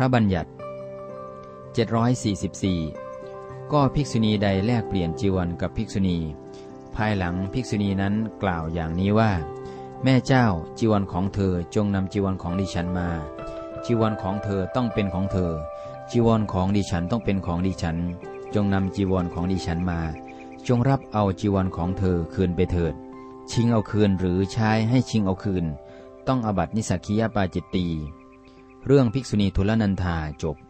ระบัญญัติ 744 ก็ภิกษุณีใดแลกเปลี่ยนจีวรกับภิกษุณี ภายหลังภิกษุณีนั้นกล่าวอย่างนี้ว่า แม่เจ้าจีวรของเธอจงนำจีวรของดิฉันมา จีวรของเธอต้องเป็นของเธอ จีวรของดิฉันต้องเป็นของดิฉัน จงนำจีวรของดิฉันมา จงรับเอาจีวรของเธอคืนไปเถิด ชิงเอาคืนหรือใช้ให้ชิงเอาคืน ต้องอบัตินิสักคียปาจิตตี เรื่องภิกษุณีทุลนันธาจบ